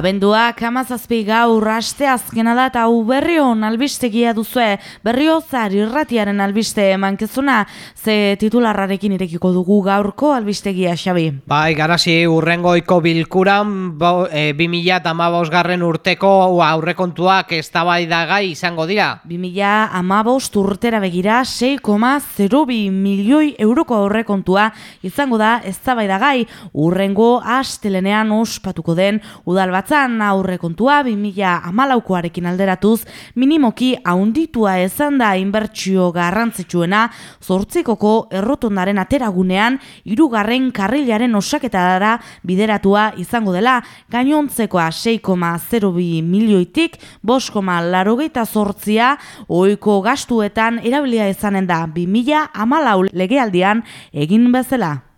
Abenduak amazazpi gaur aste azkena da eta berri hon albistegia duzue, berri hozar irratiaren albiste mankezuna, ze titularrarekin irekiko dugu gaurko albistegia xabi. Bai, garasi urrengoiko bilkuran, bo, e, 2000 garren urteko aurrekontuak ez gai izango dira. 2000 amabost urtera begira 6,02 milioi euroko aurrekontua izango da ez gai urrengo astelenean ospatuko den udal batzan aurre kontua 2000 amalaukoarekin alderatuz minimoki haunditua ezan da inbertsio garrantzitsuena zortzikoko errotondaren ateragunean irugarren karrilaren osaketa dara bideratua izango dela gainontzekoa 6,02 milioitik 5,larogeita zortzia oiko gastuetan erabilia ezanen da 2000 amalau legealdian egin bezala.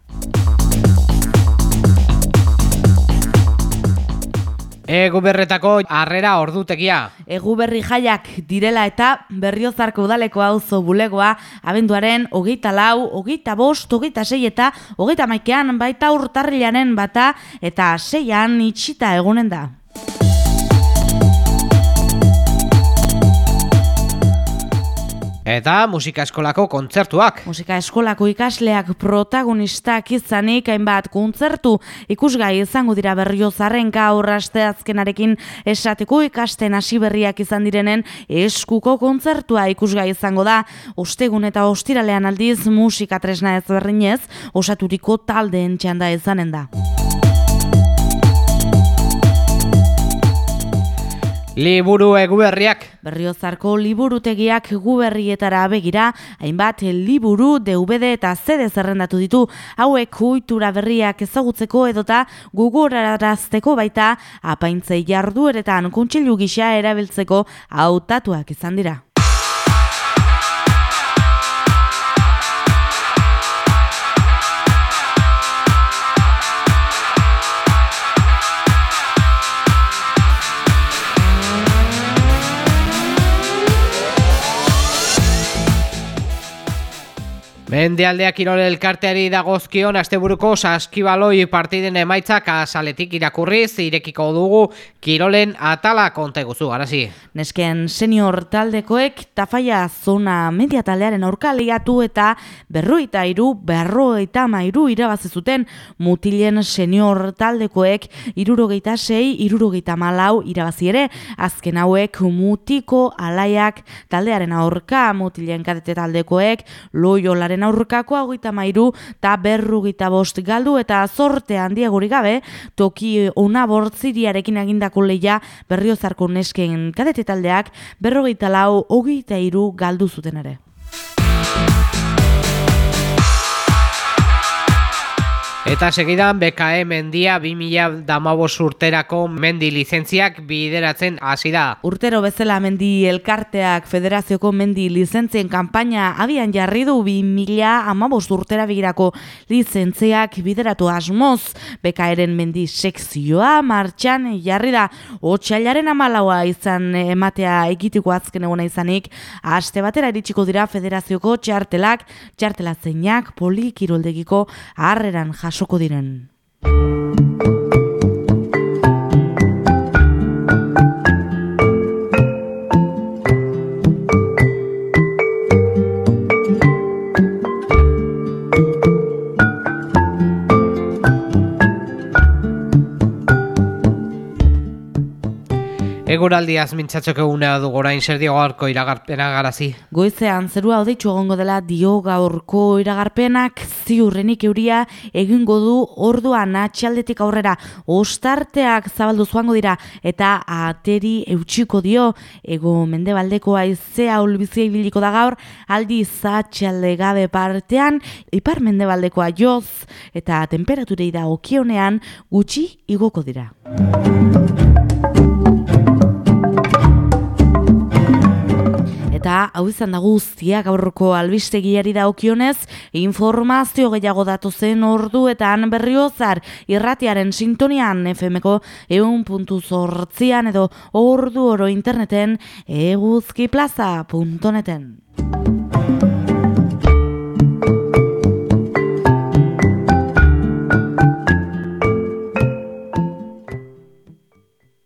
Egu berretako harrera ordutegia. Egu berri jaiak direla eta berriozarko udaleko auzo bulegoa abenduaren hogeita lau, hogeita bost, hogeita sei eta hogeita maikean baita urtarrilanen bata eta seian itxita egunen da. Eta musika eskolako kontzertuak. Musika eskolako ikasleak protagonistak izanik hainbat kontzertu ikusgai izango dira berriozaren gaur azkenarekin esateko ikasten hasi berriak izan direnen eskuko kontzertua ikusgai izango da. Ostegun eta ostiralean aldiz musika tresna ez berrinez osaturiko taldeen txanda izanen da. Liburu eguberriak. Berriozarko liburutegiak guberrietara begira, hainbat liburu DVD eta CD zerrendatu ditu, hauek huitura berriak ezagutzeko edota gugorarazteko baita apaintzei jardueretan kontsilu gisa erabiltzeko hautatuak izan dira. Mendealdea Kirol elkarteari dagozkion asteburuko saskibaloi partiden emaitzak asaletik irakurriz irekiko dugu Kirolen atala konta guzu, arazi. Nesken senior taldekoek tafaia zona media taldearen aurka liatu eta berroita iru, berroita mairu irabazi zuten mutilen senior taldekoek irurogeita sei, irurogeita malau irabazi ere, azken hauek mutiko alaiak taldearen aurka mutilen kadete taldekoek loiolaren aurkako hogeita mairu eta berrugita bost galdu eta zorte handia guri gabe toki ona bortziriarekin egindako leia berriozarko nesken kadete taldeak berrogeita lau hogeita iru galdu zuten ere. Eta segidan BKE mendia 2000 damabos urterako mendi lizentziak bideratzen hasi da. Urtero bezala mendi elkarteak federazioko mendi lizentzien kanpaina abian jarri du 2000 amabos urtera bigirako lizentziak bideratu asmoz. BKEren mendi sekzioa martxan jarri da. Otsailaren amalaua izan ematea egitiko azken eguna izanik. Aste batera iritsiko dira federazioko txartelak, txartela zeinak polikiroldegiko harreran jasoko jasoko diren. Eguraldiaz mintzatzok eguna du gorain zer dio gaurko iragarpena garazi. Goizean zerua odeitzu egongo dela dio gaurko iragarpenak ziurrenik euria egingo du orduan atxaldetik aurrera ostarteak zabaldu zuango dira eta ateri eutxiko dio ego mendebaldeko aizea ulbizia ibiliko da gaur aldi zatxalde gabe partean ipar mendebaldekoa joz eta temperaturei da okionean gutxi igoko dira. Eta hau izan da guztia gaurko albistegiari daukionez informazio gehiago datu zen orduetan berriozar irratiaren sintonian FMko eun puntu zortzian edo ordu oro interneten eguzkiplaza.neten.